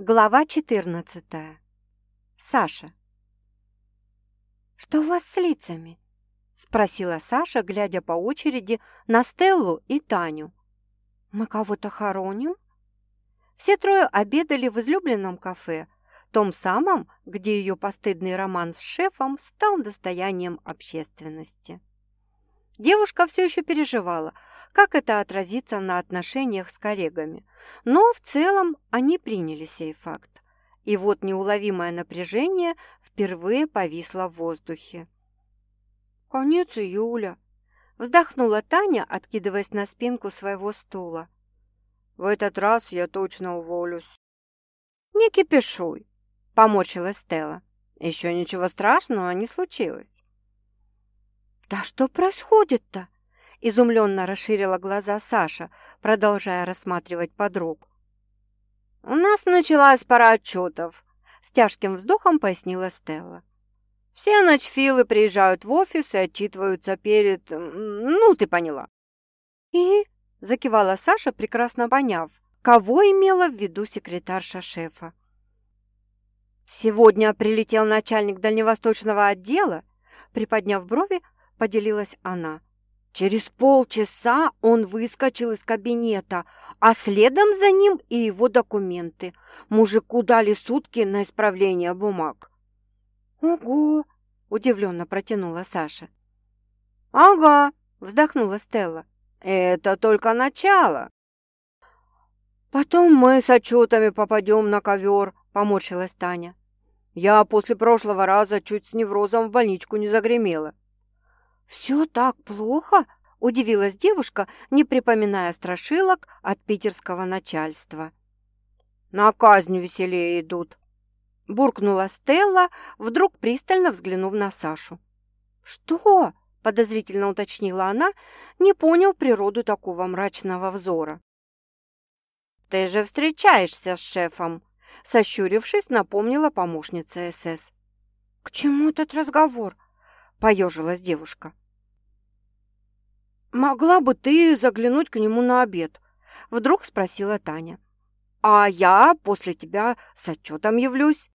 Глава 14. Саша. «Что у вас с лицами?» – спросила Саша, глядя по очереди на Стеллу и Таню. «Мы кого-то хороним?» Все трое обедали в излюбленном кафе, том самом, где ее постыдный роман с шефом стал достоянием общественности. Девушка все еще переживала, как это отразится на отношениях с коллегами, но в целом они приняли сей факт. И вот неуловимое напряжение впервые повисло в воздухе. «Конец июля», – вздохнула Таня, откидываясь на спинку своего стула. «В этот раз я точно уволюсь». «Не кипишуй», – поморщилась Стелла. «Еще ничего страшного не случилось». «Да что происходит-то?» – изумленно расширила глаза Саша, продолжая рассматривать подруг. «У нас началась пора отчетов», – с тяжким вздохом пояснила Стелла. «Все ночфилы приезжают в офис и отчитываются перед... Ну, ты поняла». «И?» – закивала Саша, прекрасно поняв, кого имела в виду секретарша шефа. «Сегодня прилетел начальник дальневосточного отдела», приподняв брови, поделилась она. Через полчаса он выскочил из кабинета, а следом за ним и его документы. Мужику дали сутки на исправление бумаг. «Ого!» – удивленно протянула Саша. «Ага!» – вздохнула Стелла. «Это только начало!» «Потом мы с отчетами попадем на ковер», – поморщилась Таня. «Я после прошлого раза чуть с неврозом в больничку не загремела. «Все так плохо?» – удивилась девушка, не припоминая страшилок от питерского начальства. «На казнь веселее идут», – буркнула Стелла, вдруг пристально взглянув на Сашу. «Что?» – подозрительно уточнила она, не понял природу такого мрачного взора. «Ты же встречаешься с шефом», – сощурившись, напомнила помощница СС. «К чему этот разговор?» – поежилась девушка. «Могла бы ты заглянуть к нему на обед?» – вдруг спросила Таня. «А я после тебя с отчетом явлюсь».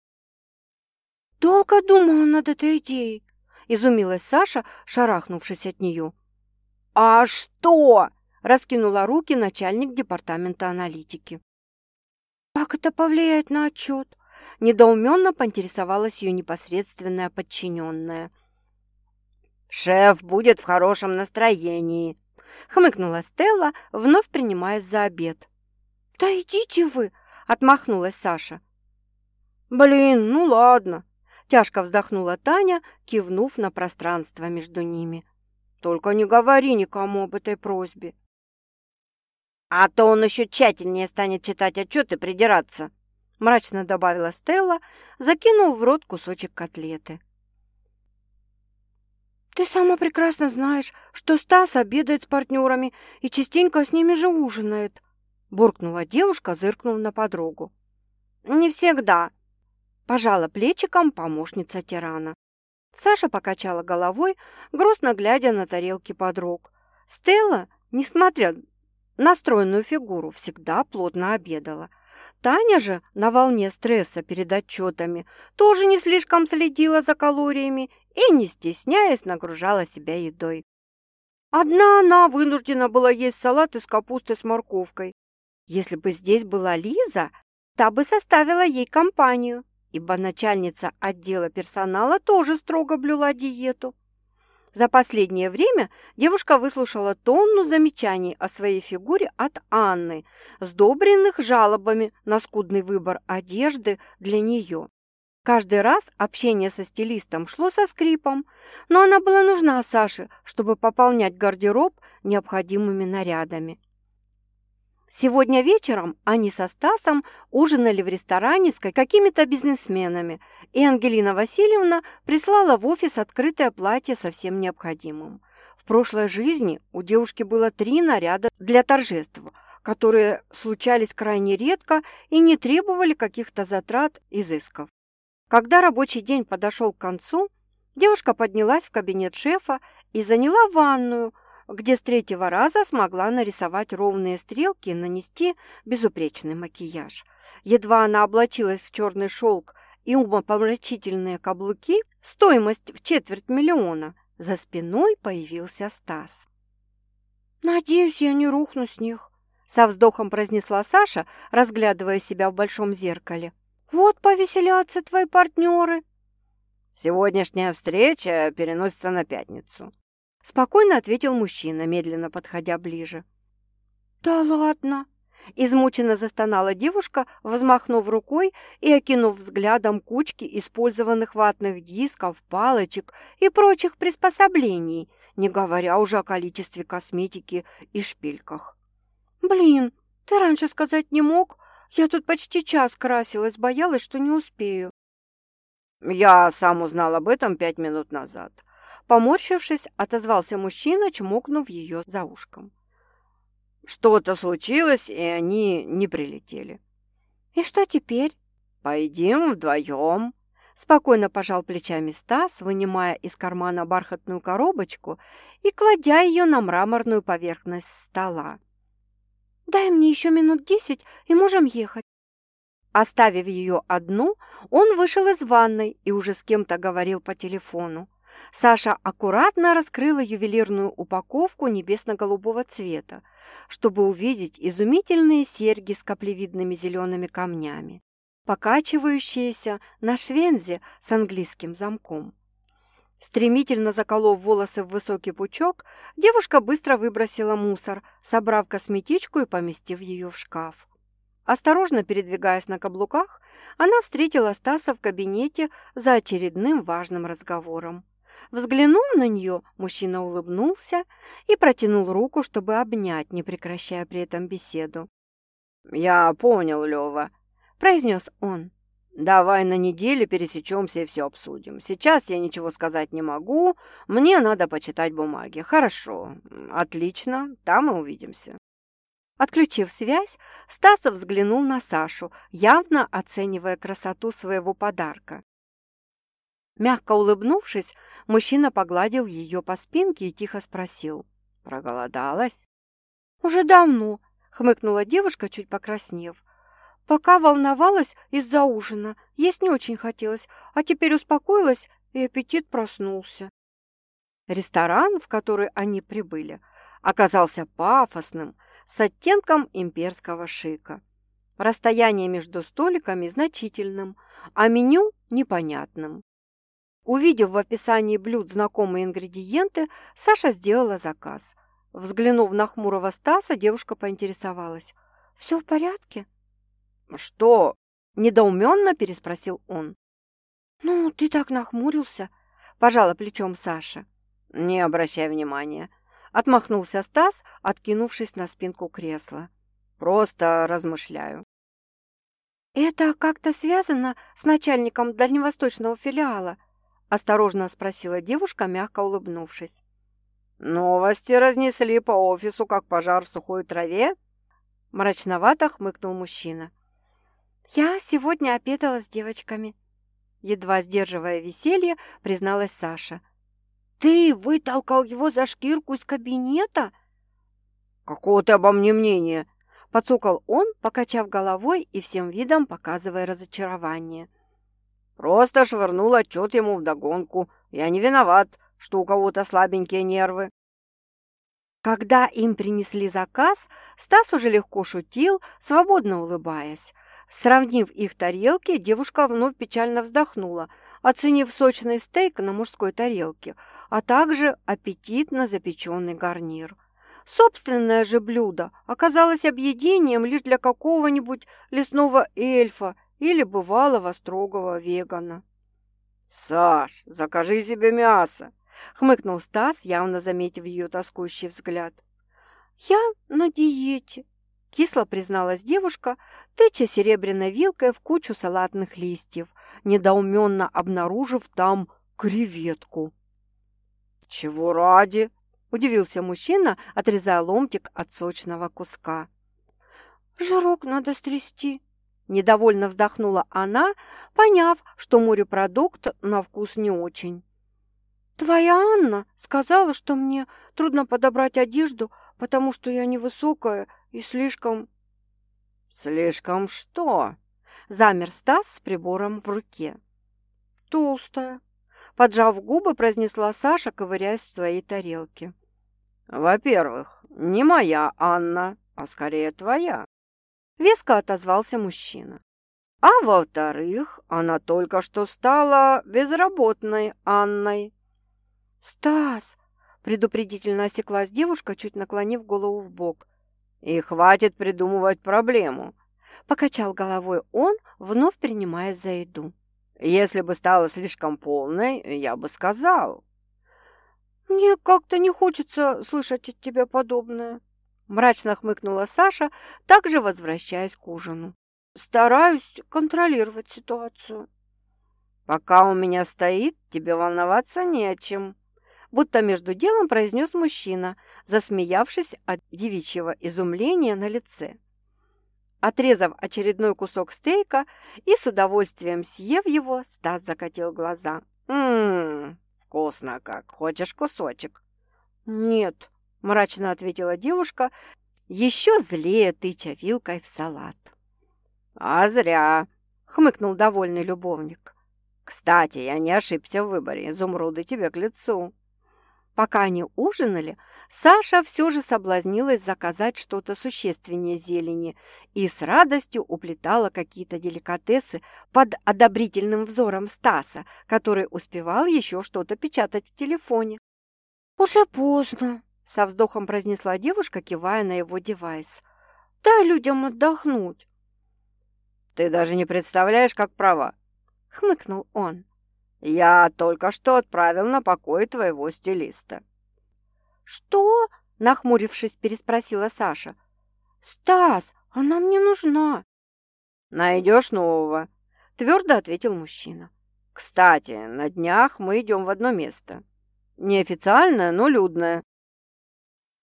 «Долго думала над этой идеей», – изумилась Саша, шарахнувшись от нее. «А что?» – раскинула руки начальник департамента аналитики. «Как это повлияет на отчет?» – недоуменно поинтересовалась ее непосредственная подчиненная – «Шеф будет в хорошем настроении», — хмыкнула Стелла, вновь принимаясь за обед. «Да идите вы!» — отмахнулась Саша. «Блин, ну ладно», — тяжко вздохнула Таня, кивнув на пространство между ними. «Только не говори никому об этой просьбе». «А то он еще тщательнее станет читать отчет и придираться», — мрачно добавила Стелла, закинув в рот кусочек котлеты. «Ты сама прекрасно знаешь, что Стас обедает с партнерами и частенько с ними же ужинает», буркнула девушка, зыркнув на подругу. «Не всегда», – пожала плечиком помощница тирана. Саша покачала головой, грустно глядя на тарелки подруг. Стелла, несмотря на стройную фигуру, всегда плотно обедала. Таня же на волне стресса перед отчетами тоже не слишком следила за калориями и, не стесняясь, нагружала себя едой. Одна она вынуждена была есть салат из капусты с морковкой. Если бы здесь была Лиза, та бы составила ей компанию, ибо начальница отдела персонала тоже строго блюла диету. За последнее время девушка выслушала тонну замечаний о своей фигуре от Анны, сдобренных жалобами на скудный выбор одежды для нее. Каждый раз общение со стилистом шло со скрипом, но она была нужна Саше, чтобы пополнять гардероб необходимыми нарядами. Сегодня вечером они со Стасом ужинали в ресторане с какими-то бизнесменами, и Ангелина Васильевна прислала в офис открытое платье со всем необходимым. В прошлой жизни у девушки было три наряда для торжеств, которые случались крайне редко и не требовали каких-то затрат изысков. Когда рабочий день подошел к концу, девушка поднялась в кабинет шефа и заняла ванную, где с третьего раза смогла нарисовать ровные стрелки и нанести безупречный макияж. Едва она облачилась в черный шелк и умопомрачительные каблуки, стоимость в четверть миллиона, за спиной появился Стас. «Надеюсь, я не рухну с них», — со вздохом произнесла Саша, разглядывая себя в большом зеркале. «Вот повеселятся твои партнеры». «Сегодняшняя встреча переносится на пятницу», — спокойно ответил мужчина, медленно подходя ближе. «Да ладно!» Измученно застонала девушка, взмахнув рукой и окинув взглядом кучки использованных ватных дисков, палочек и прочих приспособлений, не говоря уже о количестве косметики и шпильках. «Блин, ты раньше сказать не мог? Я тут почти час красилась, боялась, что не успею». «Я сам узнал об этом пять минут назад». Поморщившись, отозвался мужчина, чмокнув ее за ушком. Что-то случилось, и они не прилетели. «И что теперь?» «Пойдем вдвоем», — спокойно пожал плечами Стас, вынимая из кармана бархатную коробочку и кладя ее на мраморную поверхность стола. «Дай мне еще минут десять, и можем ехать». Оставив ее одну, он вышел из ванной и уже с кем-то говорил по телефону. Саша аккуратно раскрыла ювелирную упаковку небесно-голубого цвета, чтобы увидеть изумительные серьги с каплевидными зелеными камнями, покачивающиеся на швензе с английским замком. Стремительно заколов волосы в высокий пучок, девушка быстро выбросила мусор, собрав косметичку и поместив ее в шкаф. Осторожно передвигаясь на каблуках, она встретила Стаса в кабинете за очередным важным разговором. Взглянув на нее, мужчина улыбнулся и протянул руку, чтобы обнять, не прекращая при этом беседу. «Я понял, Лева», — произнес он. «Давай на неделе пересечемся и все обсудим. Сейчас я ничего сказать не могу, мне надо почитать бумаги. Хорошо, отлично, там и увидимся». Отключив связь, Стасов взглянул на Сашу, явно оценивая красоту своего подарка. Мягко улыбнувшись, мужчина погладил ее по спинке и тихо спросил. «Проголодалась?» «Уже давно», — хмыкнула девушка, чуть покраснев. «Пока волновалась из-за ужина, есть не очень хотелось, а теперь успокоилась, и аппетит проснулся». Ресторан, в который они прибыли, оказался пафосным, с оттенком имперского шика. Расстояние между столиками значительным, а меню непонятным. Увидев в описании блюд знакомые ингредиенты, Саша сделала заказ. Взглянув на хмурого Стаса, девушка поинтересовалась. «Все в порядке?» «Что?» – недоуменно переспросил он. «Ну, ты так нахмурился», – пожала плечом Саша. «Не обращай внимания», – отмахнулся Стас, откинувшись на спинку кресла. «Просто размышляю». «Это как-то связано с начальником дальневосточного филиала?» – осторожно спросила девушка, мягко улыбнувшись. «Новости разнесли по офису, как пожар в сухой траве?» Мрачновато хмыкнул мужчина. «Я сегодня обедала с девочками», – едва сдерживая веселье, призналась Саша. «Ты вытолкал его за шкирку из кабинета?» «Какого ты обо мне мнения?» – подсокал он, покачав головой и всем видом показывая разочарование. Просто швырнул отчет ему вдогонку. Я не виноват, что у кого-то слабенькие нервы. Когда им принесли заказ, Стас уже легко шутил, свободно улыбаясь. Сравнив их тарелки, девушка вновь печально вздохнула, оценив сочный стейк на мужской тарелке, а также аппетитно запеченный гарнир. Собственное же блюдо оказалось объедением лишь для какого-нибудь лесного эльфа или бывалого строгого вегана. «Саш, закажи себе мясо!» — хмыкнул Стас, явно заметив ее тоскующий взгляд. «Я на диете», — кисло призналась девушка, тыча серебряной вилкой в кучу салатных листьев, недоуменно обнаружив там креветку. «Чего ради?» — удивился мужчина, отрезая ломтик от сочного куска. «Жирок надо стрясти», Недовольно вздохнула она, поняв, что морепродукт на вкус не очень. «Твоя Анна сказала, что мне трудно подобрать одежду, потому что я невысокая и слишком...» «Слишком что?» Замер Стас с прибором в руке. «Толстая», — поджав губы, произнесла Саша, ковыряясь в своей тарелке. «Во-первых, не моя Анна, а скорее твоя», — веско отозвался мужчина. «А во-вторых, она только что стала безработной Анной». «Стас!» — предупредительно осеклась девушка, чуть наклонив голову в бок. «И хватит придумывать проблему», — покачал головой он, вновь принимаясь за еду. «Если бы стала слишком полной, я бы сказал». «Мне как-то не хочется слышать от тебя подобное», – мрачно хмыкнула Саша, также возвращаясь к ужину. «Стараюсь контролировать ситуацию». «Пока у меня стоит, тебе волноваться не о чем», будто между делом произнес мужчина, засмеявшись от девичьего изумления на лице. Отрезав очередной кусок стейка и с удовольствием съев его, Стас закатил глаза. «Ммм, «Вкусно как! Хочешь кусочек?» «Нет», – мрачно ответила девушка, еще злее тыча вилкой в салат. «А зря!» – хмыкнул довольный любовник. «Кстати, я не ошибся в выборе. Изумруды тебе к лицу». Пока они ужинали, Саша все же соблазнилась заказать что-то существеннее зелени и с радостью уплетала какие-то деликатесы под одобрительным взором Стаса, который успевал еще что-то печатать в телефоне. «Уже поздно», — со вздохом произнесла девушка, кивая на его девайс. «Дай людям отдохнуть». «Ты даже не представляешь, как права», — хмыкнул он. Я только что отправил на покой твоего стилиста». «Что?» – нахмурившись, переспросила Саша. «Стас, она мне нужна». «Найдешь нового», – твердо ответил мужчина. «Кстати, на днях мы идем в одно место. Неофициальное, но людное».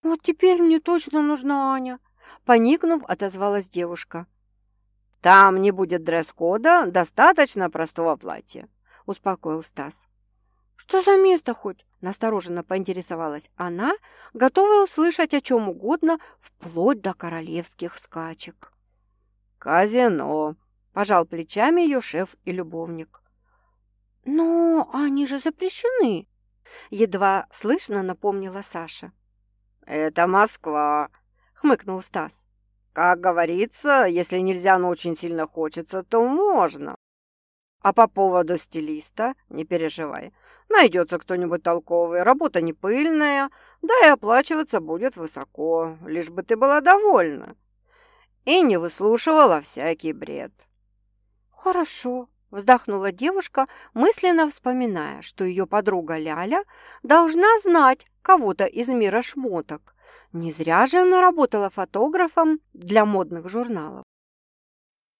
«Вот теперь мне точно нужна Аня», – поникнув, отозвалась девушка. «Там не будет дресс-кода, достаточно простого платья. – успокоил Стас. «Что за место хоть?» – настороженно поинтересовалась она, готовая услышать о чем угодно, вплоть до королевских скачек. «Казино!» – пожал плечами ее шеф и любовник. «Но они же запрещены!» – едва слышно напомнила Саша. «Это Москва!» – хмыкнул Стас. «Как говорится, если нельзя, но очень сильно хочется, то можно!» А по поводу стилиста не переживай. Найдется кто-нибудь толковый, работа не пыльная, да и оплачиваться будет высоко, лишь бы ты была довольна. И не выслушивала всякий бред. Хорошо, вздохнула девушка, мысленно вспоминая, что ее подруга Ляля должна знать кого-то из мира шмоток. Не зря же она работала фотографом для модных журналов.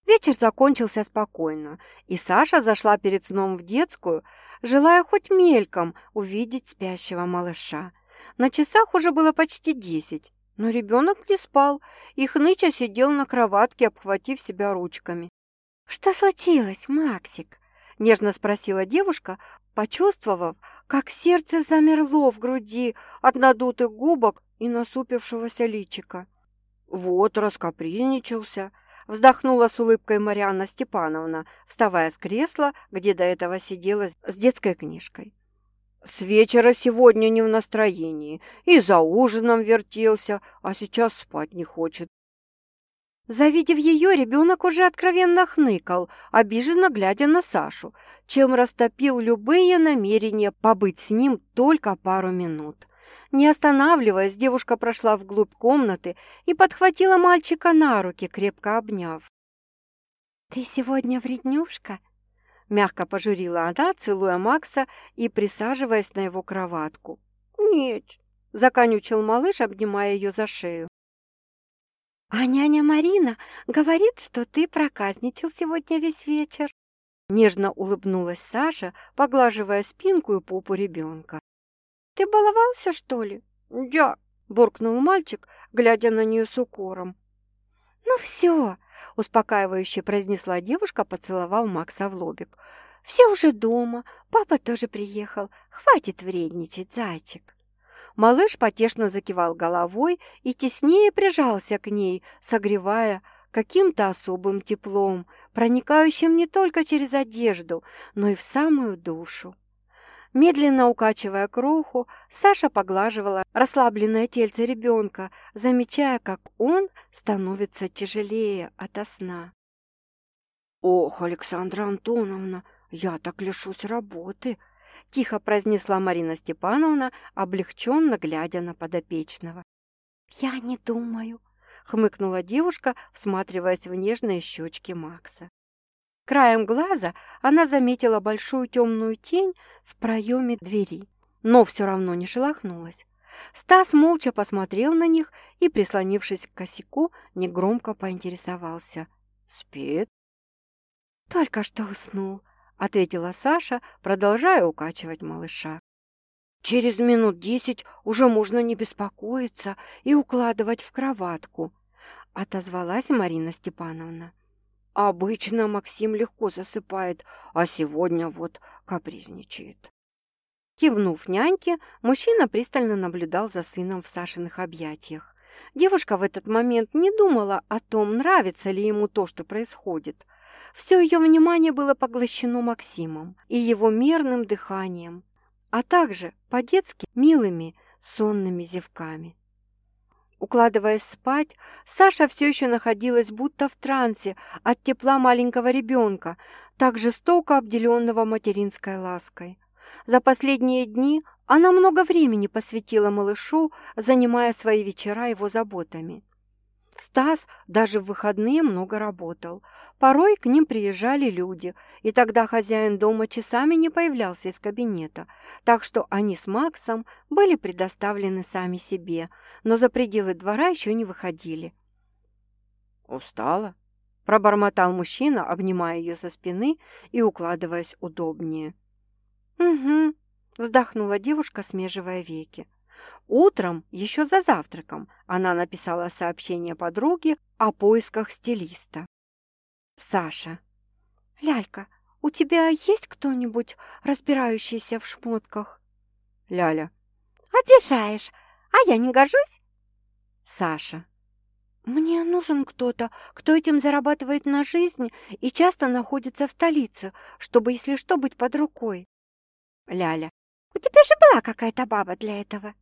Вечер закончился спокойно, и Саша зашла перед сном в детскую, желая хоть мельком увидеть спящего малыша. На часах уже было почти десять, но ребенок не спал, и хныча сидел на кроватке, обхватив себя ручками. «Что случилось, Максик?» – нежно спросила девушка, почувствовав, как сердце замерло в груди от надутых губок и насупившегося личика. Вот раскопризничался – Вздохнула с улыбкой Марианна Степановна, вставая с кресла, где до этого сидела с детской книжкой. С вечера сегодня не в настроении, и за ужином вертелся, а сейчас спать не хочет. Завидев ее, ребенок уже откровенно хныкал, обиженно глядя на Сашу, чем растопил любые намерения побыть с ним только пару минут. Не останавливаясь, девушка прошла вглубь комнаты и подхватила мальчика на руки, крепко обняв. «Ты сегодня вреднюшка?» Мягко пожурила она, целуя Макса и присаживаясь на его кроватку. «Нет», — законючил малыш, обнимая ее за шею. «А няня Марина говорит, что ты проказничал сегодня весь вечер». Нежно улыбнулась Саша, поглаживая спинку и попу ребенка. «Ты баловался, что ли?» «Я», — буркнул мальчик, глядя на нее с укором. «Ну все», — успокаивающе произнесла девушка, поцеловал Макса в лобик. Все уже дома, папа тоже приехал. Хватит вредничать, зайчик». Малыш потешно закивал головой и теснее прижался к ней, согревая каким-то особым теплом, проникающим не только через одежду, но и в самую душу. Медленно укачивая кроху, Саша поглаживала расслабленное тельце ребенка, замечая, как он становится тяжелее ото сна. «Ох, Александра Антоновна, я так лишусь работы!» – тихо произнесла Марина Степановна, облегченно глядя на подопечного. «Я не думаю», – хмыкнула девушка, всматриваясь в нежные щечки Макса. Краем глаза она заметила большую темную тень в проеме двери, но все равно не шелохнулась. Стас молча посмотрел на них и, прислонившись к косяку, негромко поинтересовался. «Спит?» «Только что уснул», — ответила Саша, продолжая укачивать малыша. «Через минут десять уже можно не беспокоиться и укладывать в кроватку», — отозвалась Марина Степановна. «Обычно Максим легко засыпает, а сегодня вот капризничает». Кивнув няньке, мужчина пристально наблюдал за сыном в Сашиных объятиях. Девушка в этот момент не думала о том, нравится ли ему то, что происходит. Все ее внимание было поглощено Максимом и его мерным дыханием, а также по-детски милыми сонными зевками. Укладываясь спать, Саша все еще находилась будто в трансе от тепла маленького ребенка, так жестоко обделенного материнской лаской. За последние дни она много времени посвятила малышу, занимая свои вечера его заботами. Стас даже в выходные много работал. Порой к ним приезжали люди, и тогда хозяин дома часами не появлялся из кабинета, так что они с Максом были предоставлены сами себе, но за пределы двора еще не выходили. «Устала?» – пробормотал мужчина, обнимая ее со спины и укладываясь удобнее. «Угу», – вздохнула девушка, смеживая веки. Утром, еще за завтраком, она написала сообщение подруге о поисках стилиста. Саша. «Лялька, у тебя есть кто-нибудь, разбирающийся в шмотках?» Ляля. «Обижаешь, а я не гожусь?» Саша. «Мне нужен кто-то, кто этим зарабатывает на жизнь и часто находится в столице, чтобы, если что, быть под рукой». Ляля. «У тебя же была какая-то баба для этого».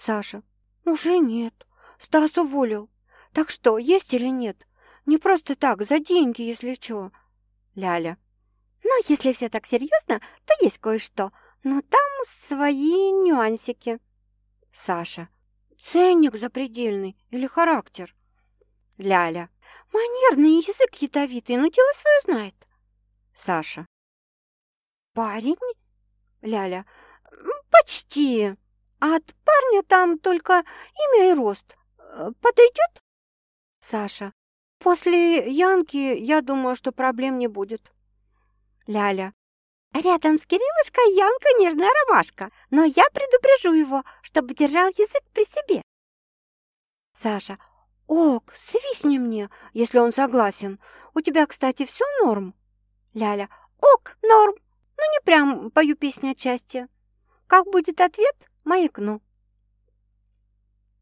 Саша. Уже нет. Стас уволил. Так что, есть или нет? Не просто так, за деньги, если что. Ляля. Ну, если все так серьезно, то есть кое-что. Но там свои нюансики. Саша. Ценник запредельный или характер? Ляля. Манерный язык ядовитый, но дело свое знает. Саша. Парень? Ляля. Почти. От парня там только имя и рост. Э, подойдет? Саша. После Янки, я думаю, что проблем не будет. Ляля. Рядом с Кириллушкой Янка нежная ромашка, но я предупрежу его, чтобы держал язык при себе. Саша. Ок, свистни мне, если он согласен. У тебя, кстати, все норм? Ляля. Ок, норм. Ну, не прям пою песни отчасти. Как будет ответ, маякну.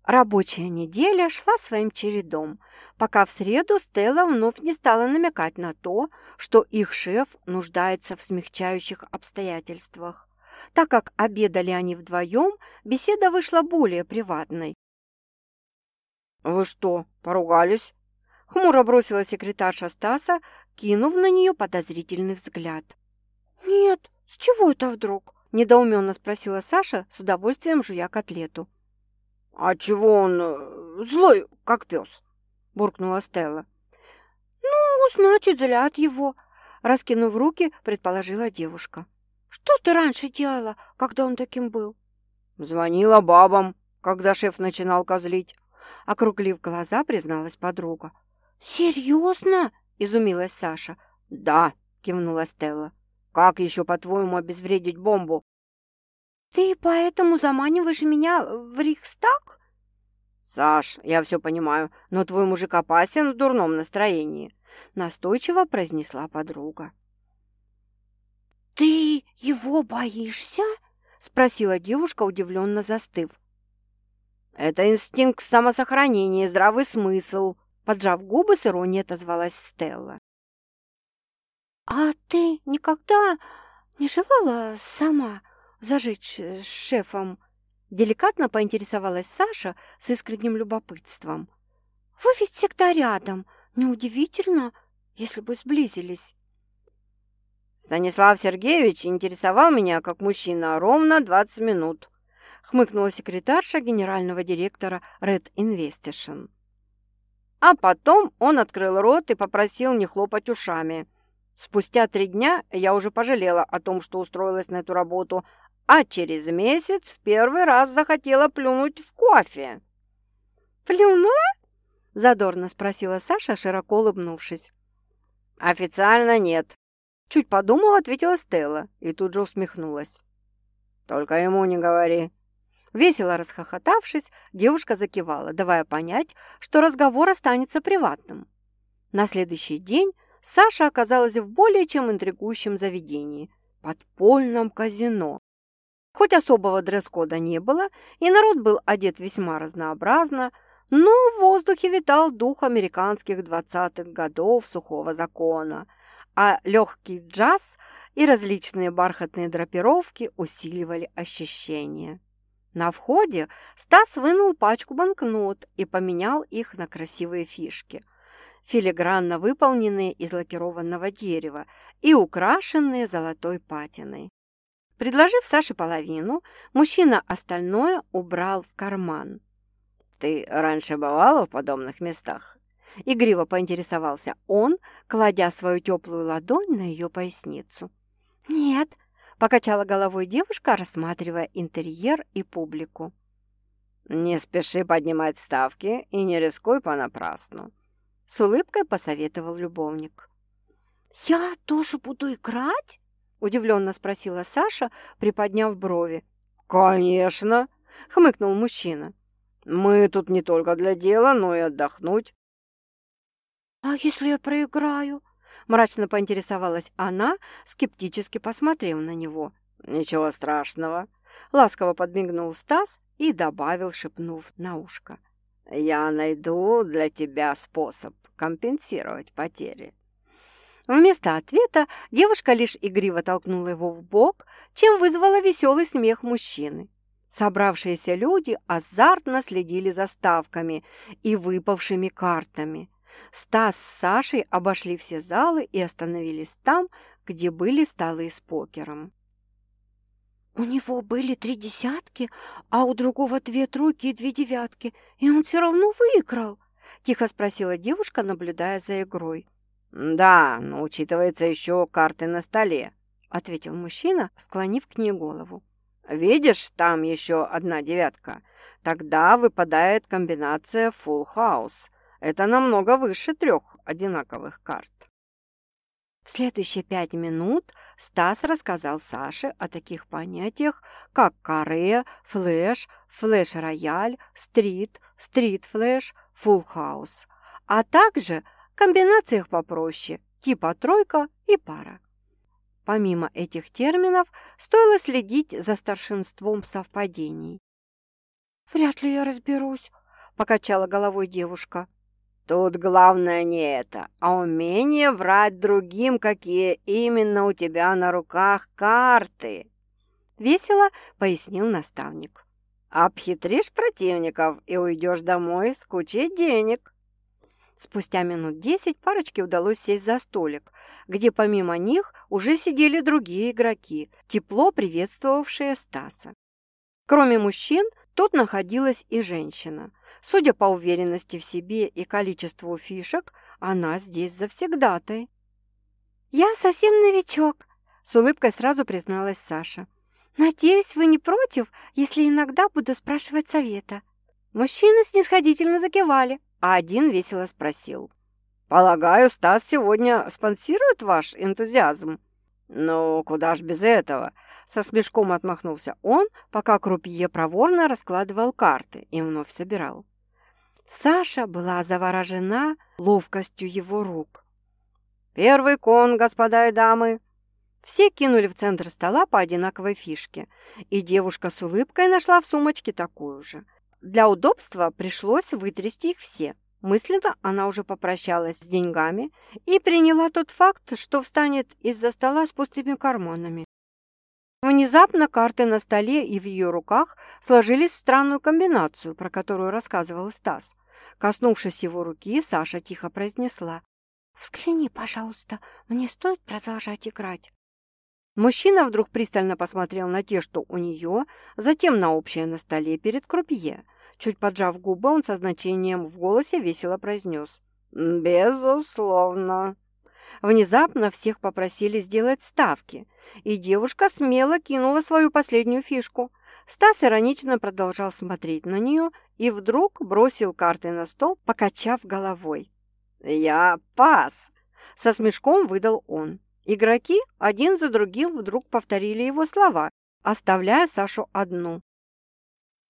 Рабочая неделя шла своим чередом, пока в среду Стелла вновь не стала намекать на то, что их шеф нуждается в смягчающих обстоятельствах. Так как обедали они вдвоем, беседа вышла более приватной. «Вы что, поругались?» Хмуро бросила секретарша Стаса, кинув на нее подозрительный взгляд. «Нет, с чего это вдруг?» Недоуменно спросила Саша, с удовольствием жуя котлету. «А чего он э, злой, как пес?» буркнула Стелла. «Ну, значит, злят его», раскинув руки, предположила девушка. «Что ты раньше делала, когда он таким был?» «Звонила бабам, когда шеф начинал козлить», округлив глаза, призналась подруга. «Серьезно?» – изумилась Саша. «Да», – кивнула Стелла. Как еще, по-твоему, обезвредить бомбу? Ты поэтому заманиваешь меня в Рихстаг? Саш, я все понимаю, но твой мужик опасен в дурном настроении, настойчиво произнесла подруга. «Ты его боишься?» — спросила девушка, удивленно застыв. «Это инстинкт самосохранения, здравый смысл», — поджав губы, с иронией отозвалась Стелла. «А ты никогда не желала сама зажить с шефом?» Деликатно поинтересовалась Саша с искренним любопытством. «Вы ведь всегда рядом. Неудивительно, если бы сблизились». «Станислав Сергеевич интересовал меня как мужчина ровно 20 минут», хмыкнула секретарша генерального директора Red Investation. А потом он открыл рот и попросил не хлопать ушами. Спустя три дня я уже пожалела о том, что устроилась на эту работу, а через месяц в первый раз захотела плюнуть в кофе. «Плюнула?» – задорно спросила Саша, широко улыбнувшись. «Официально нет», – чуть подумала, ответила Стелла и тут же усмехнулась. «Только ему не говори». Весело расхохотавшись, девушка закивала, давая понять, что разговор останется приватным. На следующий день Саша оказалась в более чем интригующем заведении – подпольном казино. Хоть особого дресс-кода не было, и народ был одет весьма разнообразно, но в воздухе витал дух американских двадцатых годов сухого закона, а легкий джаз и различные бархатные драпировки усиливали ощущение. На входе Стас вынул пачку банкнот и поменял их на красивые фишки, филигранно выполненные из лакированного дерева и украшенные золотой патиной. Предложив Саше половину, мужчина остальное убрал в карман. «Ты раньше бывала в подобных местах?» Игриво поинтересовался он, кладя свою теплую ладонь на ее поясницу. «Нет», Покачала головой девушка, рассматривая интерьер и публику. «Не спеши поднимать ставки и не рискуй понапрасну», — с улыбкой посоветовал любовник. «Я тоже буду играть?» — удивленно спросила Саша, приподняв брови. «Конечно!» — хмыкнул мужчина. «Мы тут не только для дела, но и отдохнуть». «А если я проиграю?» Мрачно поинтересовалась она, скептически посмотрев на него. «Ничего страшного», — ласково подмигнул Стас и добавил, шепнув на ушко. «Я найду для тебя способ компенсировать потери». Вместо ответа девушка лишь игриво толкнула его в бок, чем вызвала веселый смех мужчины. Собравшиеся люди азартно следили за ставками и выпавшими картами. Стас с Сашей обошли все залы и остановились там, где были столы с покером. «У него были три десятки, а у другого две тройки и две девятки, и он все равно выиграл?» – тихо спросила девушка, наблюдая за игрой. «Да, но учитывается еще карты на столе», – ответил мужчина, склонив к ней голову. «Видишь, там еще одна девятка. Тогда выпадает комбинация full house. Это намного выше трех одинаковых карт. В следующие пять минут Стас рассказал Саше о таких понятиях, как каре, флэш, флэш-рояль, стрит, стрит-флэш, фулл-хаус, а также комбинациях попроще, типа тройка и пара. Помимо этих терминов, стоило следить за старшинством совпадений. «Вряд ли я разберусь», – покачала головой девушка. Тут главное не это, а умение врать другим, какие именно у тебя на руках карты. Весело пояснил наставник. Обхитришь противников и уйдешь домой с кучей денег. Спустя минут десять парочке удалось сесть за столик, где помимо них уже сидели другие игроки, тепло приветствовавшие Стаса. Кроме мужчин, тут находилась и женщина. Судя по уверенности в себе и количеству фишек, она здесь завсегдатай. «Я совсем новичок», — с улыбкой сразу призналась Саша. «Надеюсь, вы не против, если иногда буду спрашивать совета». Мужчины снисходительно закивали, а один весело спросил. «Полагаю, Стас сегодня спонсирует ваш энтузиазм?» «Ну, куда ж без этого?» Со смешком отмахнулся он, пока крупье проворно раскладывал карты и вновь собирал. Саша была заворожена ловкостью его рук. «Первый кон, господа и дамы!» Все кинули в центр стола по одинаковой фишке, и девушка с улыбкой нашла в сумочке такую же. Для удобства пришлось вытрясти их все. Мысленно она уже попрощалась с деньгами и приняла тот факт, что встанет из-за стола с пустыми карманами. Внезапно карты на столе и в ее руках сложились в странную комбинацию, про которую рассказывал Стас. Коснувшись его руки, Саша тихо произнесла. «Взгляни, пожалуйста, мне стоит продолжать играть?» Мужчина вдруг пристально посмотрел на те, что у нее, затем на общее на столе перед крупье. Чуть поджав губы, он со значением в голосе весело произнес. «Безусловно». Внезапно всех попросили сделать ставки, и девушка смело кинула свою последнюю фишку. Стас иронично продолжал смотреть на нее и вдруг бросил карты на стол, покачав головой. «Я пас!» – со смешком выдал он. Игроки один за другим вдруг повторили его слова, оставляя Сашу одну.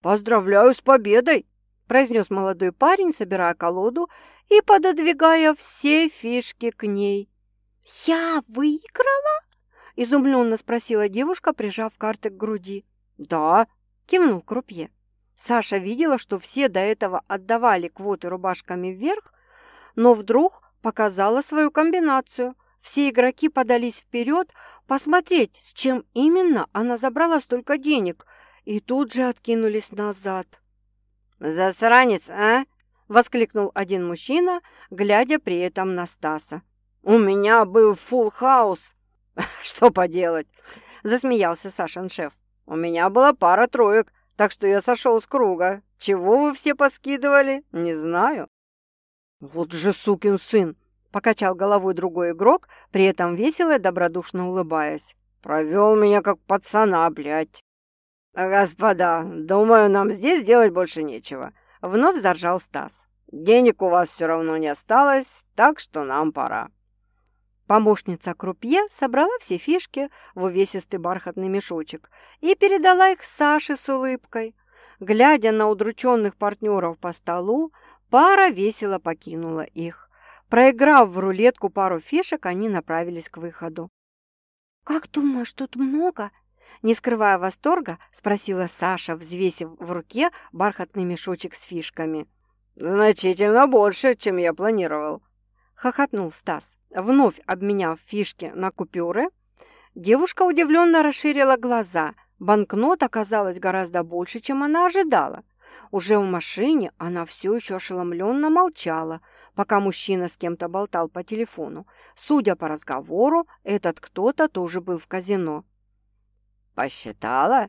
«Поздравляю с победой!» – произнес молодой парень, собирая колоду и пододвигая все фишки к ней. «Я выиграла?» – изумленно спросила девушка, прижав карты к груди. «Да», – кивнул крупье. Саша видела, что все до этого отдавали квоты рубашками вверх, но вдруг показала свою комбинацию. Все игроки подались вперед посмотреть, с чем именно она забрала столько денег, и тут же откинулись назад. «Засранец, а?» – воскликнул один мужчина, глядя при этом на Стаса. «У меня был фулл хаус!» «Что поделать?» – засмеялся Сашин шеф. «У меня была пара троек, так что я сошел с круга. Чего вы все поскидывали? Не знаю». «Вот же сукин сын!» – покачал головой другой игрок, при этом весело и добродушно улыбаясь. «Провел меня как пацана, блядь!» «Господа, думаю, нам здесь делать больше нечего», — вновь заржал Стас. «Денег у вас все равно не осталось, так что нам пора». Помощница крупье собрала все фишки в увесистый бархатный мешочек и передала их Саше с улыбкой. Глядя на удрученных партнеров по столу, пара весело покинула их. Проиграв в рулетку пару фишек, они направились к выходу. «Как думаешь, тут много?» Не скрывая восторга, спросила Саша, взвесив в руке бархатный мешочек с фишками. «Значительно больше, чем я планировал», — хохотнул Стас. Вновь обменяв фишки на купюры, девушка удивленно расширила глаза. Банкнот оказалась гораздо больше, чем она ожидала. Уже в машине она все еще ошеломленно молчала, пока мужчина с кем-то болтал по телефону. Судя по разговору, этот кто-то тоже был в казино. «Посчитала?»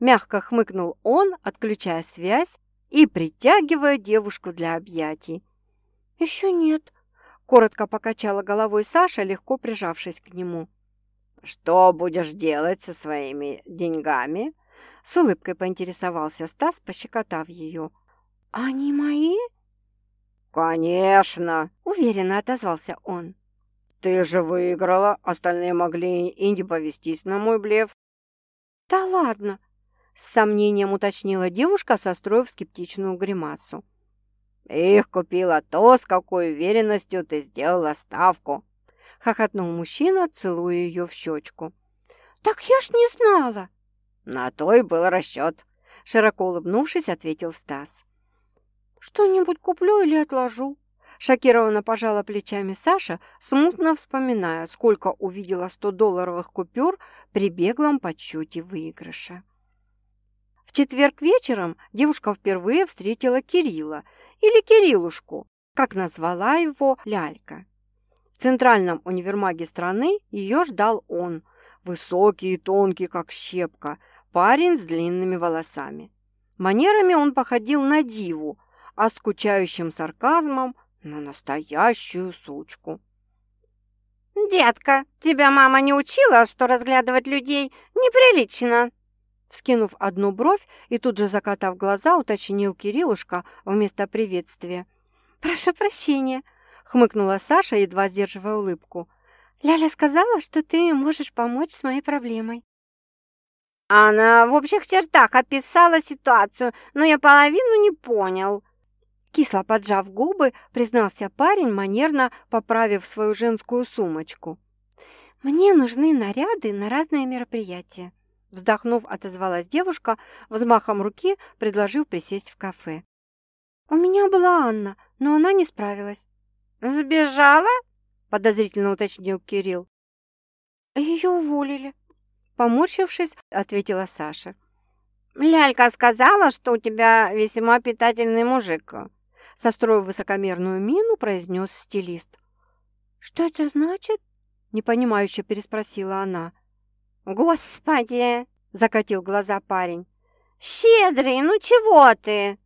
Мягко хмыкнул он, отключая связь и притягивая девушку для объятий. «Еще нет», — коротко покачала головой Саша, легко прижавшись к нему. «Что будешь делать со своими деньгами?» С улыбкой поинтересовался Стас, пощекотав ее. «Они мои?» «Конечно!» — уверенно отозвался он. «Ты же выиграла, остальные могли и не повестись на мой блеф. «Да ладно!» – с сомнением уточнила девушка, состроив скептичную гримасу. «Их купила то, с какой уверенностью ты сделала ставку!» – хохотнул мужчина, целуя ее в щечку. «Так я ж не знала!» «На то и был расчет!» – широко улыбнувшись, ответил Стас. «Что-нибудь куплю или отложу?» Шокированно пожала плечами Саша, смутно вспоминая, сколько увидела 100-долларовых купюр при беглом подсчете выигрыша. В четверг вечером девушка впервые встретила Кирилла, или Кириллушку, как назвала его Лялька. В центральном универмаге страны ее ждал он, высокий и тонкий, как щепка, парень с длинными волосами. Манерами он походил на диву, а скучающим сарказмом на настоящую сучку. «Детка, тебя мама не учила, что разглядывать людей неприлично?» Вскинув одну бровь и тут же закатав глаза, уточнил Кириллушка вместо приветствия. «Прошу прощения», — хмыкнула Саша, едва сдерживая улыбку. «Ляля сказала, что ты можешь помочь с моей проблемой». «Она в общих чертах описала ситуацию, но я половину не понял», Кисло поджав губы, признался парень, манерно поправив свою женскую сумочку. Мне нужны наряды на разные мероприятия. Вздохнув, отозвалась девушка, взмахом руки предложив присесть в кафе. «У меня была Анна, но она не справилась». «Сбежала?» – подозрительно уточнил Кирилл. «Ее уволили», – поморщившись, ответила Саша. «Лялька сказала, что у тебя весьма питательный мужик», – состроив высокомерную мину, произнес стилист. «Что это значит?» непонимающе переспросила она. «Господи!» – закатил глаза парень. «Щедрый, ну чего ты?»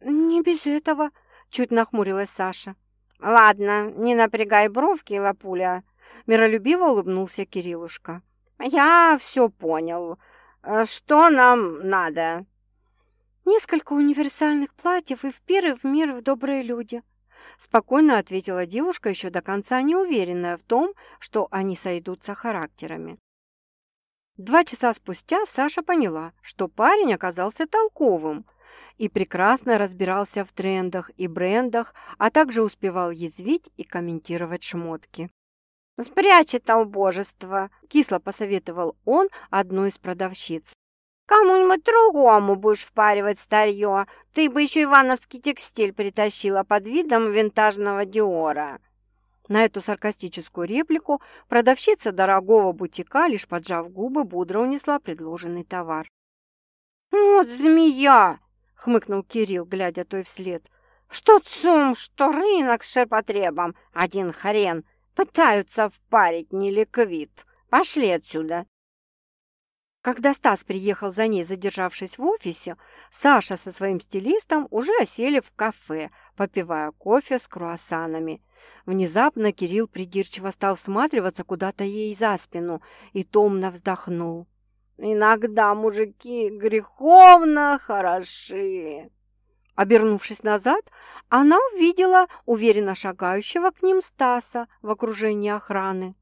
«Не без этого», – чуть нахмурилась Саша. «Ладно, не напрягай бровки, лапуля», – миролюбиво улыбнулся Кириллушка. «Я все понял. Что нам надо?» «Несколько универсальных платьев и в пиры в мир в добрые люди», спокойно ответила девушка, еще до конца не уверенная в том, что они сойдутся характерами. Два часа спустя Саша поняла, что парень оказался толковым и прекрасно разбирался в трендах и брендах, а также успевал язвить и комментировать шмотки. «Спрячь это убожество!» – кисло посоветовал он одной из продавщиц. Кому-нибудь другому будешь впаривать старье. Ты бы еще ивановский текстиль притащила под видом винтажного Диора». На эту саркастическую реплику продавщица дорогого бутика, лишь поджав губы, бодро унесла предложенный товар. «Вот змея!» — хмыкнул Кирилл, глядя той вслед. «Что ЦУМ, что рынок с ширпотребом, один хрен, пытаются впарить неликвид. Пошли отсюда!» Когда Стас приехал за ней, задержавшись в офисе, Саша со своим стилистом уже осели в кафе, попивая кофе с круассанами. Внезапно Кирилл придирчиво стал всматриваться куда-то ей за спину и томно вздохнул. «Иногда мужики греховно хороши!» Обернувшись назад, она увидела уверенно шагающего к ним Стаса в окружении охраны.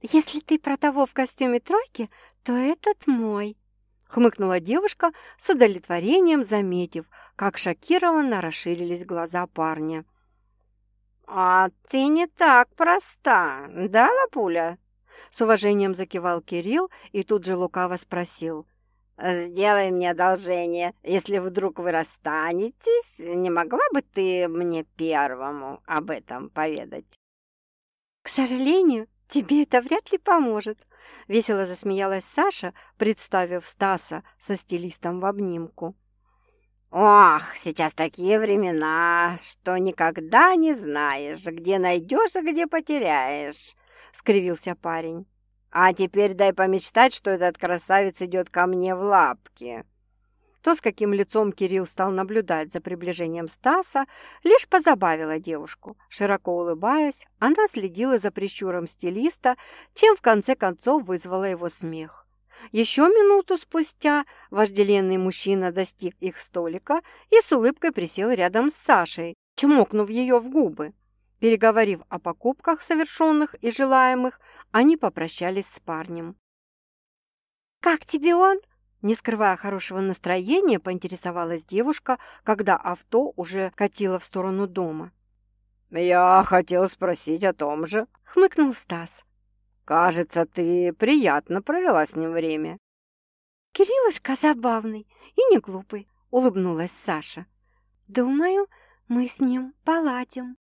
«Если ты про того в костюме тройки, то этот мой», — хмыкнула девушка с удовлетворением, заметив, как шокированно расширились глаза парня. «А ты не так проста, да, Лапуля?» С уважением закивал Кирилл и тут же лукаво спросил. «Сделай мне одолжение, если вдруг вы расстанетесь, не могла бы ты мне первому об этом поведать?» «К сожалению, тебе это вряд ли поможет», Весело засмеялась Саша, представив Стаса со стилистом в обнимку. «Ох, сейчас такие времена, что никогда не знаешь, где найдешь, а где потеряешь», — скривился парень. «А теперь дай помечтать, что этот красавец идет ко мне в лапки». То, с каким лицом Кирилл стал наблюдать за приближением Стаса, лишь позабавило девушку. Широко улыбаясь, она следила за прищуром стилиста, чем в конце концов вызвала его смех. Еще минуту спустя вожделенный мужчина достиг их столика и с улыбкой присел рядом с Сашей, чмокнув ее в губы. Переговорив о покупках совершенных и желаемых, они попрощались с парнем. «Как тебе он?» Не скрывая хорошего настроения, поинтересовалась девушка, когда авто уже катило в сторону дома. «Я хотел спросить о том же», — хмыкнул Стас. «Кажется, ты приятно провела с ним время». «Кириллушка забавный и не глупый», — улыбнулась Саша. «Думаю, мы с ним поладим».